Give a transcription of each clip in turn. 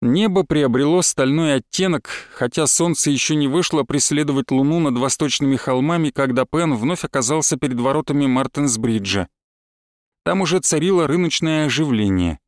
Небо приобрело стальной оттенок, хотя солнце еще не вышло преследовать луну над восточными холмами, когда Пен вновь оказался перед воротами Мартенсбриджа. Там уже царило рыночное оживление.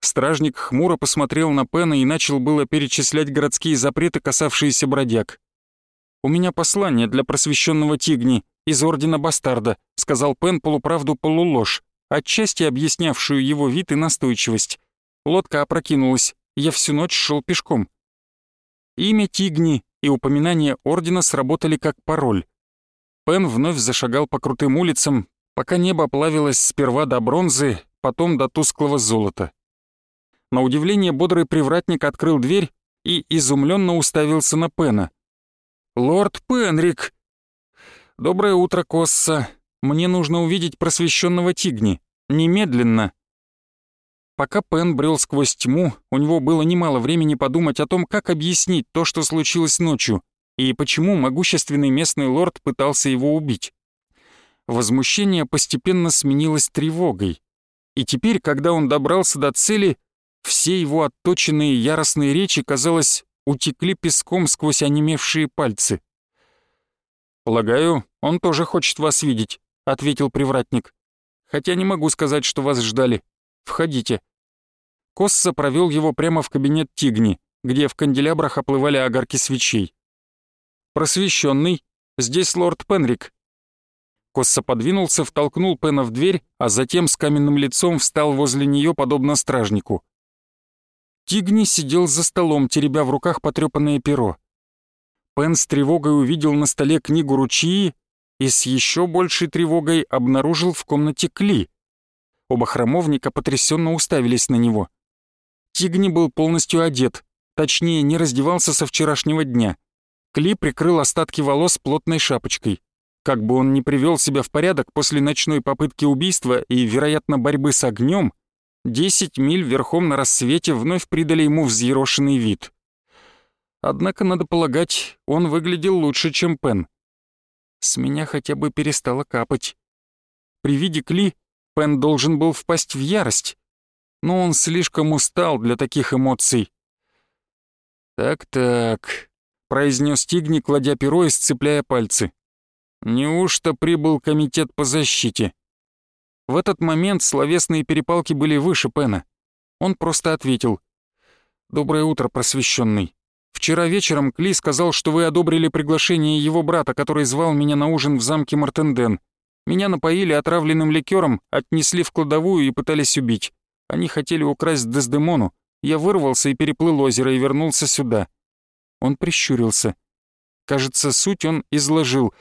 Стражник хмуро посмотрел на Пена и начал было перечислять городские запреты, касавшиеся бродяг. «У меня послание для просвещенного Тигни из Ордена Бастарда», сказал Пен полуправду-полуложь, отчасти объяснявшую его вид и настойчивость. Лодка опрокинулась, я всю ночь шел пешком. Имя Тигни и упоминание Ордена сработали как пароль. Пен вновь зашагал по крутым улицам, пока небо плавилось сперва до бронзы, потом до тусклого золота. На удивление бодрый привратник открыл дверь и изумленно уставился на Пена. «Лорд Пенрик!» «Доброе утро, Косса. Мне нужно увидеть просвещенного Тигни. Немедленно!» Пока Пен брел сквозь тьму, у него было немало времени подумать о том, как объяснить то, что случилось ночью, и почему могущественный местный лорд пытался его убить. Возмущение постепенно сменилось тревогой. И теперь, когда он добрался до цели, все его отточенные яростные речи, казалось, утекли песком сквозь онемевшие пальцы. «Полагаю, он тоже хочет вас видеть», — ответил привратник. «Хотя не могу сказать, что вас ждали. Входите». Косса провел его прямо в кабинет Тигни, где в канделябрах оплывали огарки свечей. «Просвещенный, здесь лорд Пенрик». Косса подвинулся, втолкнул Пена в дверь, а затем с каменным лицом встал возле нее, подобно стражнику. Тигни сидел за столом, теребя в руках потрепанное перо. Пен с тревогой увидел на столе книгу Ручии и с еще большей тревогой обнаружил в комнате Кли. Оба храмовника потрясенно уставились на него. Тигни был полностью одет, точнее, не раздевался со вчерашнего дня. Кли прикрыл остатки волос плотной шапочкой. Как бы он ни привел себя в порядок после ночной попытки убийства и, вероятно, борьбы с огнем, десять миль верхом на рассвете вновь придали ему взъерошенный вид. Однако, надо полагать, он выглядел лучше, чем Пен. С меня хотя бы перестало капать. При виде Кли Пен должен был впасть в ярость, но он слишком устал для таких эмоций. «Так-так», — произнес Тигни, кладя перо и сцепляя пальцы. «Неужто прибыл комитет по защите?» В этот момент словесные перепалки были выше Пена. Он просто ответил. «Доброе утро, просвещенный. Вчера вечером Кли сказал, что вы одобрили приглашение его брата, который звал меня на ужин в замке Мартенден. Меня напоили отравленным ликером, отнесли в кладовую и пытались убить. Они хотели украсть Дездемону. Я вырвался и переплыл озеро и вернулся сюда. Он прищурился. Кажется, суть он изложил.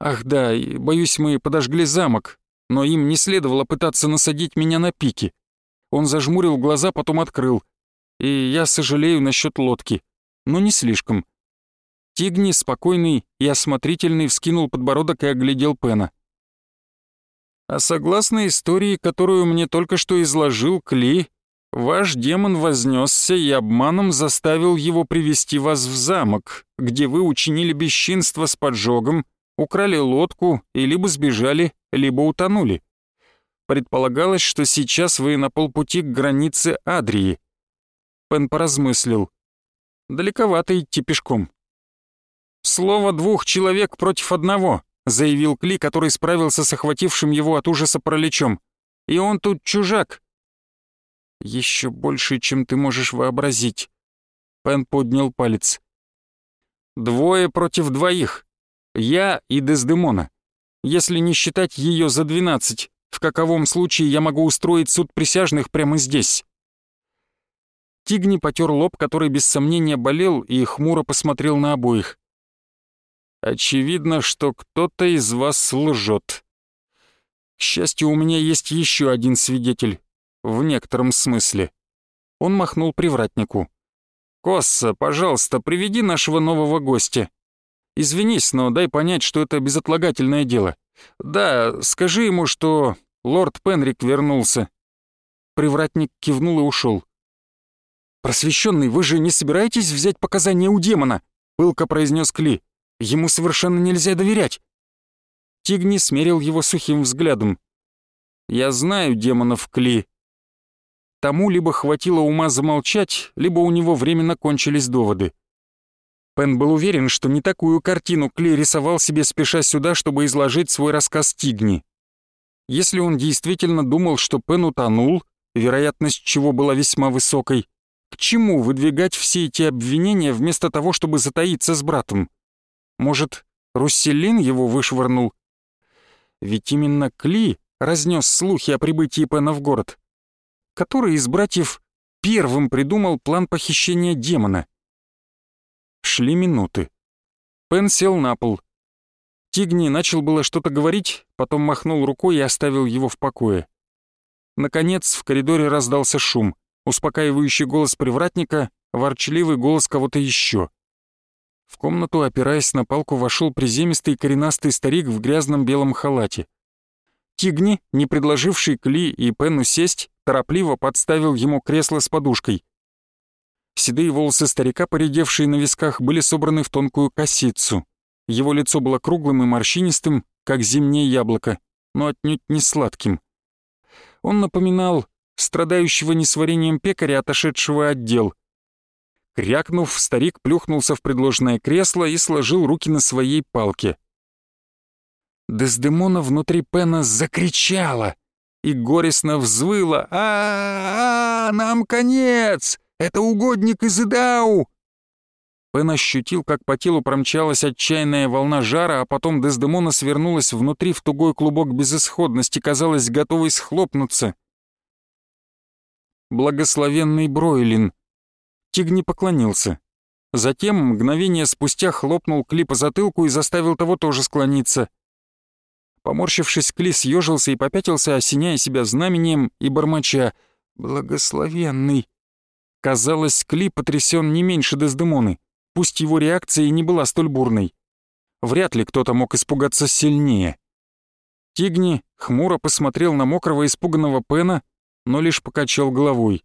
Ах да, боюсь, мы подожгли замок, но им не следовало пытаться насадить меня на пики. Он зажмурил глаза, потом открыл. И я сожалею насчет лодки, но не слишком. Тигни, спокойный и осмотрительный, вскинул подбородок и оглядел Пена. А согласно истории, которую мне только что изложил Кли, ваш демон вознесся и обманом заставил его привести вас в замок, где вы учинили бесчинство с поджогом, украли лодку и либо сбежали, либо утонули. Предполагалось, что сейчас вы на полпути к границе Адрии. Пен поразмыслил. Далековато идти пешком. Слово двух человек против одного. — заявил Кли, который справился с охватившим его от ужаса параличом. «И он тут чужак!» «Еще больше, чем ты можешь вообразить», — Пен поднял палец. «Двое против двоих. Я и Дездемона. Если не считать ее за двенадцать, в каковом случае я могу устроить суд присяжных прямо здесь?» Тигни потер лоб, который без сомнения болел, и хмуро посмотрел на обоих. Очевидно, что кто-то из вас лжет. К счастью, у меня есть еще один свидетель. В некотором смысле. Он махнул привратнику. «Косса, пожалуйста, приведи нашего нового гостя. Извинись, но дай понять, что это безотлагательное дело. Да, скажи ему, что лорд Пенрик вернулся». Привратник кивнул и ушел. «Просвещенный, вы же не собираетесь взять показания у демона?» — пылко произнес Кли. Ему совершенно нельзя доверять. Тигни смерил его сухим взглядом. «Я знаю демонов Кли. тому либо хватило ума замолчать, либо у него временно кончились доводы. Пен был уверен, что не такую картину Кли рисовал себе спеша сюда, чтобы изложить свой рассказ Тигни. Если он действительно думал, что Пен утонул, вероятность чего была весьма высокой, к чему выдвигать все эти обвинения вместо того, чтобы затаиться с братом? Может, Русселин его вышвырнул? Ведь именно Кли разнес слухи о прибытии Пена в город. Который из братьев первым придумал план похищения демона? Шли минуты. Пен сел на пол. Тигни начал было что-то говорить, потом махнул рукой и оставил его в покое. Наконец в коридоре раздался шум, успокаивающий голос привратника, ворчливый голос кого-то еще. В комнату, опираясь на палку, вошел приземистый коренастый старик в грязном белом халате. Тигни, не предложивший Кли и Пену сесть, торопливо подставил ему кресло с подушкой. Седые волосы старика, поредевшие на висках, были собраны в тонкую косицу. Его лицо было круглым и морщинистым, как зимнее яблоко, но отнюдь не сладким. Он напоминал страдающего несварением пекаря, отошедшего отдел. Крякнув, старик плюхнулся в предложенное кресло и сложил руки на своей палке. Дездемона внутри Пена закричала и горестно взвыла а, -а, -а нам конец! Это угодник из Идау!» Пен ощутил, как по телу промчалась отчаянная волна жара, а потом Дездемона свернулась внутри в тугой клубок безысходности, казалось, готовой схлопнуться. Благословенный Бройлин. Тигни поклонился. Затем, мгновение спустя, хлопнул Кли по затылку и заставил того тоже склониться. Поморщившись, Кли съежился и попятился, осеняя себя знамением и бормоча «Благословенный». Казалось, Кли потрясен не меньше Дездемоны, пусть его реакция и не была столь бурной. Вряд ли кто-то мог испугаться сильнее. Тигни хмуро посмотрел на мокрого испуганного Пена, но лишь покачал головой.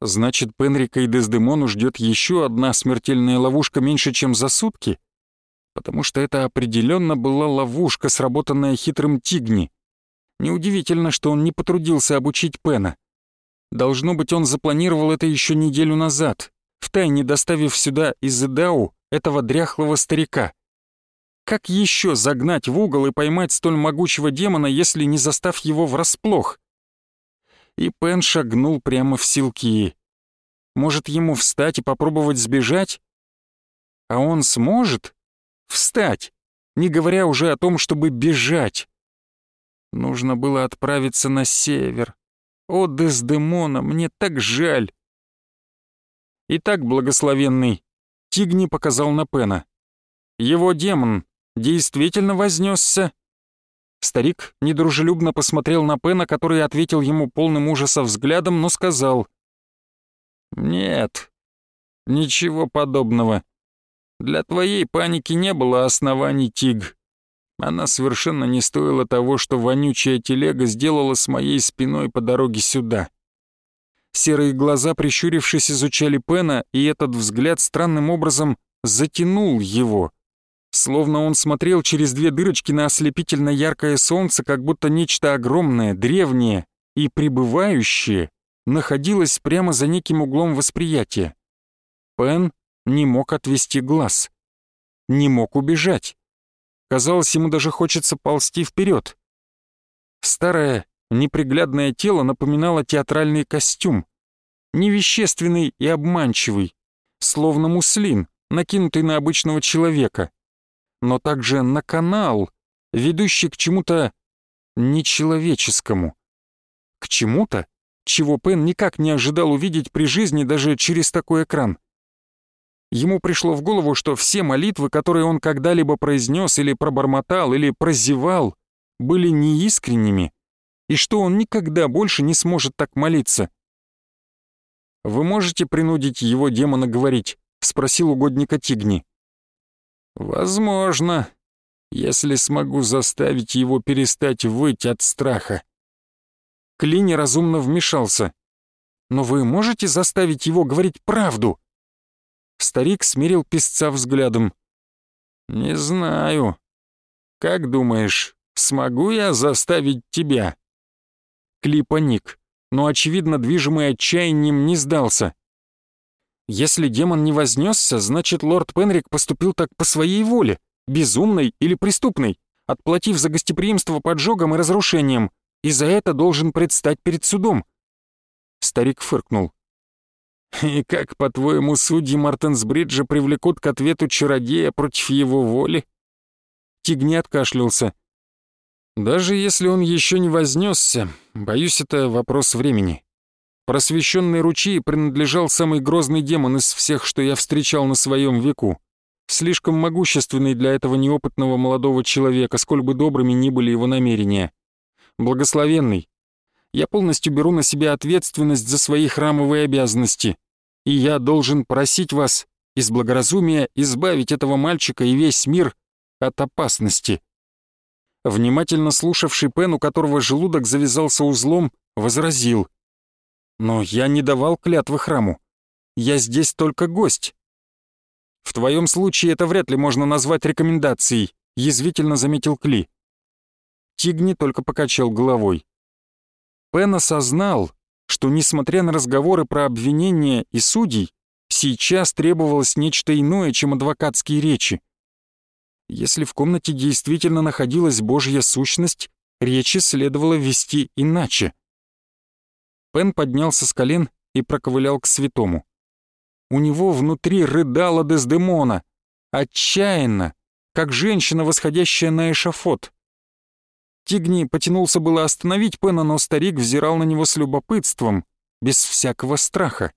Значит, Пенрика и Дездемону ждет еще одна смертельная ловушка меньше, чем за сутки? Потому что это определенно была ловушка, сработанная хитрым Тигни. Неудивительно, что он не потрудился обучить Пена. Должно быть, он запланировал это еще неделю назад, втайне доставив сюда из Идау этого дряхлого старика. Как еще загнать в угол и поймать столь могучего демона, если не застав его врасплох? И Пен шагнул прямо в силки. Может, ему встать и попробовать сбежать? А он сможет встать, не говоря уже о том, чтобы бежать. Нужно было отправиться на север, о, Дездемона, мне так жаль!» Итак, благословенный, Тигни показал на Пена. Его демон действительно вознесся. Старик недружелюбно посмотрел на Пена, который ответил ему полным ужаса взглядом, но сказал. «Нет, ничего подобного. Для твоей паники не было оснований, Тиг. Она совершенно не стоила того, что вонючая телега сделала с моей спиной по дороге сюда. Серые глаза, прищурившись, изучали Пена, и этот взгляд странным образом затянул его. Словно он смотрел через две дырочки на ослепительно яркое солнце, как будто нечто огромное, древнее и пребывающее находилось прямо за неким углом восприятия. Пен не мог отвести глаз. Не мог убежать. Казалось, ему даже хочется ползти вперед. Старое, неприглядное тело напоминало театральный костюм. Невещественный и обманчивый, словно муслин, накинутый на обычного человека. Но также на канал, ведущий к чему-то нечеловеческому. К чему-то, чего Пен никак не ожидал увидеть при жизни даже через такой экран. Ему пришло в голову, что все молитвы, которые он когда-либо произнес или пробормотал, или прозевал, были неискренними, и что он никогда больше не сможет так молиться. «Вы можете принудить его демона говорить?» — спросил угодника Тигни. «Возможно, если смогу заставить его перестать выть от страха». Кли неразумно вмешался. «Но вы можете заставить его говорить правду?» Старик смирил песца взглядом. «Не знаю. Как думаешь, смогу я заставить тебя?» Кли паник. но, очевидно, движимый отчаянием не сдался. Если демон не вознесся, значит, лорд Пенрик поступил так по своей воле, безумной или преступной, отплатив за гостеприимство поджогом и разрушением, и за это должен предстать перед судом. Старик фыркнул. «И как, по-твоему, судьи Мартенсбриджа привлекут к ответу чародея против его воли?» Тигни откашлялся. «Даже если он еще не вознесся, боюсь, это вопрос времени. Просвещенный ручей принадлежал самый грозный демон из всех, что я встречал на своем веку. Слишком могущественный для этого неопытного молодого человека, сколь бы добрыми ни были его намерения. Благословенный, я полностью беру на себя ответственность за свои храмовые обязанности, и я должен просить вас из благоразумия избавить этого мальчика и весь мир от опасности». Внимательно слушавший Пен, у которого желудок завязался узлом, возразил. «Но я не давал клятвы храму. Я здесь только гость». «В твоем случае это вряд ли можно назвать рекомендацией», — язвительно заметил Кли. Тигни только покачал головой. Пен осознал, что, несмотря на разговоры про обвинения и судей, сейчас требовалось нечто иное, чем адвокатские речи. Если в комнате действительно находилась Божья сущность, речи следовало вести иначе. Пен поднялся с колен и проковылял к святому. У него внутри рыдала Дездемона, отчаянно, как женщина, восходящая на эшафот. Тигни потянулся было остановить Пена, но старик взирал на него с любопытством, без всякого страха.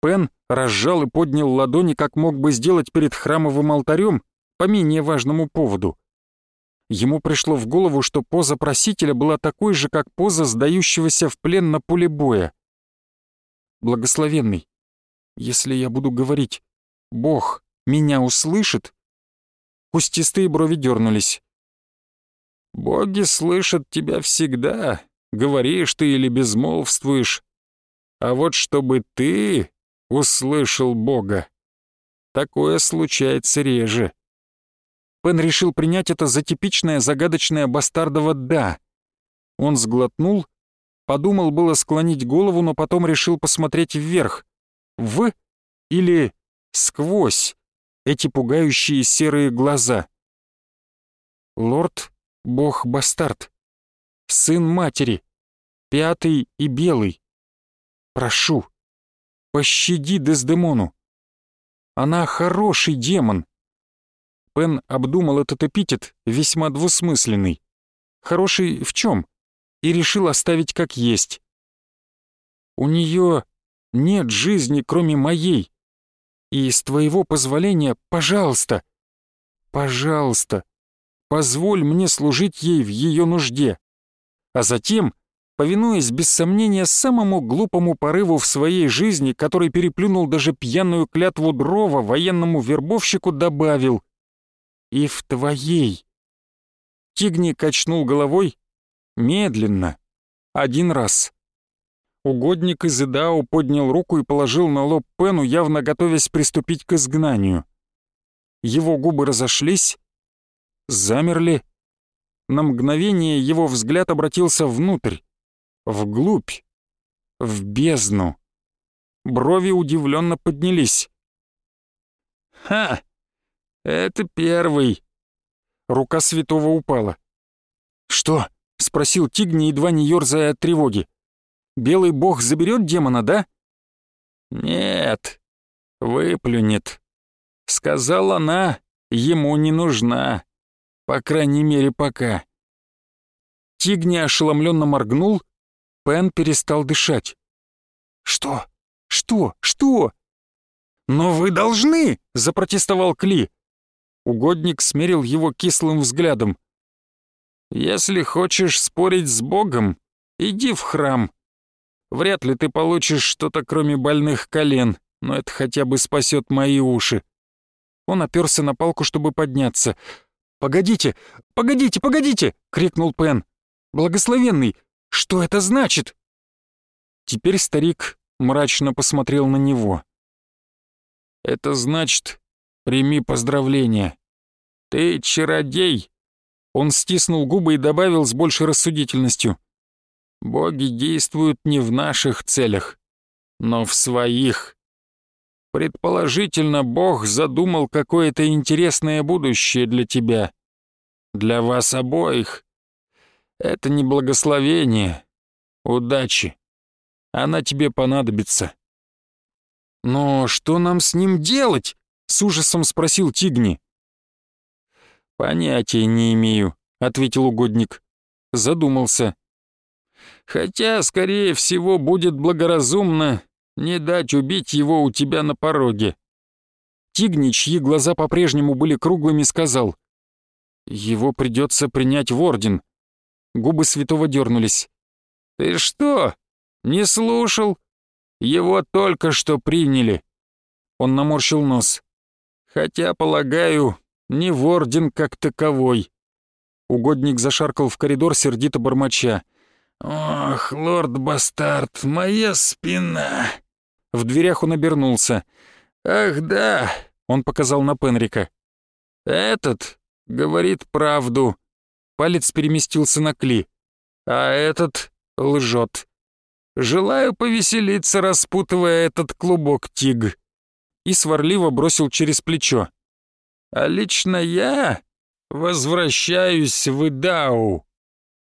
Пен разжал и поднял ладони, как мог бы сделать перед храмовым алтарем, по менее важному поводу. Ему пришло в голову, что поза просителя была такой же, как поза сдающегося в плен на поле боя. «Благословенный, если я буду говорить, Бог меня услышит?» Кустистые брови дернулись. Боги слышат тебя всегда, говоришь ты или безмолвствуешь. А вот чтобы ты услышал Бога, такое случается реже. Пен решил принять это за типичное загадочное бастардово «да». Он сглотнул, подумал было склонить голову, но потом решил посмотреть вверх, в или сквозь эти пугающие серые глаза. Лорд бог-бастард, сын матери, пятый и белый. Прошу, пощади Дездемону. Она хороший демон. Пен обдумал этот эпитет, весьма двусмысленный. Хороший в чем? И решил оставить как есть. У нее нет жизни, кроме моей. И с твоего позволения, пожалуйста, пожалуйста, позволь мне служить ей в ее нужде. А затем, повинуясь без сомнения самому глупому порыву в своей жизни, который переплюнул даже пьяную клятву дрова военному вербовщику, добавил «И в твоей». Тигни качнул головой медленно, один раз. Угодник из Идау поднял руку и положил на лоб Пену, явно готовясь приступить к изгнанию. Его губы разошлись, замерли. На мгновение его взгляд обратился внутрь, вглубь, в бездну. Брови удивленно поднялись. «Ха! Это первый!» Рука святого упала. «Что?» — спросил Тигни, едва не ёрзая от тревоги. «Белый бог заберет демона, да?» «Нет, выплюнет», — сказала она, ему не нужна. По крайней мере, пока. Тигни ошеломленно моргнул, Пен перестал дышать. «Что? Что? Что?» «Но вы должны!» — запротестовал Кли. Угодник смерил его кислым взглядом. «Если хочешь спорить с Богом, иди в храм. Вряд ли ты получишь что-то, кроме больных колен, но это хотя бы спасет мои уши». Он оперся на палку, чтобы подняться. «Погодите! Погодите! Погодите!» — крикнул Пен. «Благословенный! Что это значит?» Теперь старик мрачно посмотрел на него. «Это значит, прими поздравления. Ты чародей!» Он стиснул губы и добавил с большей рассудительностью. Боги действуют не в наших целях, но в своих. Предположительно, Бог задумал какое-то интересное будущее для тебя. Для вас обоих. Это не благословение. Удачи. Она тебе понадобится. «Но что нам с ним делать?» — с ужасом спросил Тигни. «Понятия не имею», — ответил угодник. Задумался. «Хотя, скорее всего, будет благоразумно не дать убить его у тебя на пороге». Тигни, чьи глаза по-прежнему были круглыми, сказал. «Его придется принять в орден». Губы святого дернулись. «Ты что, не слушал? Его только что приняли». Он наморщил нос. «Хотя, полагаю, не в орден как таковой». Угодник зашаркал в коридор сердито бормоча. «Ох, лорд-бастард, моя спина!» В дверях он обернулся. «Ах да!» — он показал на Пенрика. «Этот говорит правду». Палец переместился на Кли. «А этот лжет. Желаю повеселиться, распутывая этот клубок, Тиг». И сварливо бросил через плечо. «А лично я возвращаюсь в Идау».